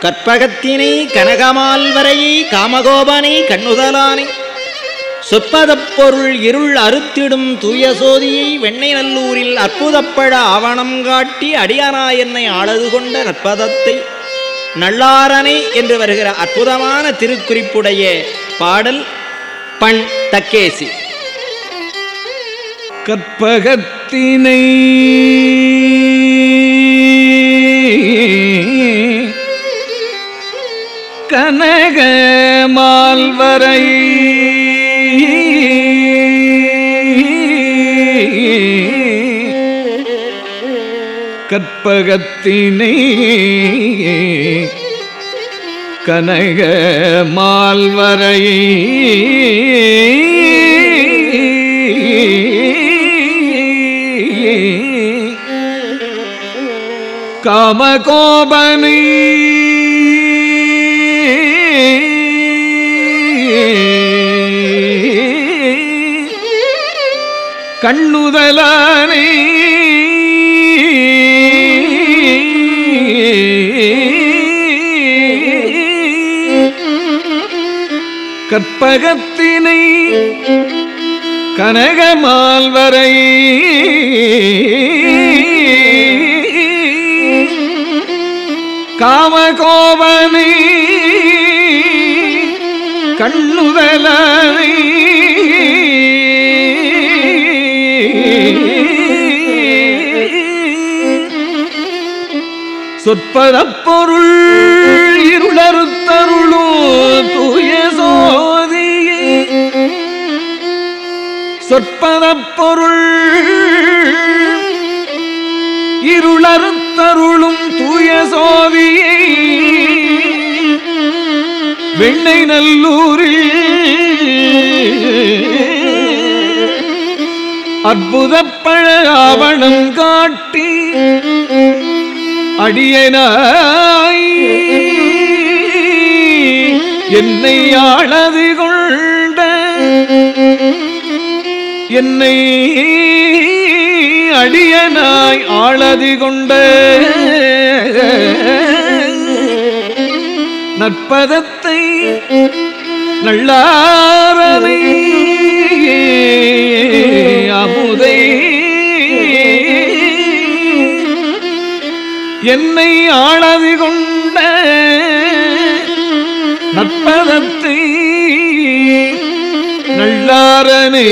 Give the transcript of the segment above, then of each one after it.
கற்பகத்தினை கனகமால்வரையை காமகோபனை கண்ணுதலானை சொற்பதப் பொருள் இருள் அறுத்திடும் தூய சோதியை வெண்ணை நல்லூரில் அற்புதப்பட ஆவணம் காட்டி அடியானா என்னை ஆளது கொண்ட நற்பதத்தை நல்லாரனை என்று வருகிற அற்புதமான திருக்குறிப்புடைய பாடல் பண் தக்கேசி. கற்பகத்தினை கனக மால்வரை. கற்பகத்தினை கனக மால்வரை. காமகோபனை. கண்ணுதலானே. கற்பகத்தினை கனகமால்வரை காமகோபனை கண்ணுதலை சொற்பதப்பொருள் இருளறுத்தருளும் தூய சொற்பதப்பொருள் தருளும் தூய சோவியை. வெண்ணை நல்லூரில் அற்புத ஆவணம் காட்டி அடியனாய். என்னை ஆளது கொண்ட என்னை அடியனாய் ஆளது கொண்ட நற்பதத்தை நல்லாரனை அமுதை என்னை ஆளது கொண்ட நற்பதத்தை நல்லாரனை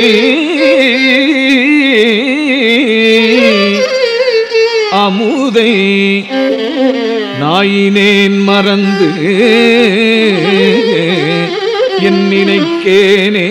அமுதை நாயினேன் மறந்து என் நினைக்கேனே.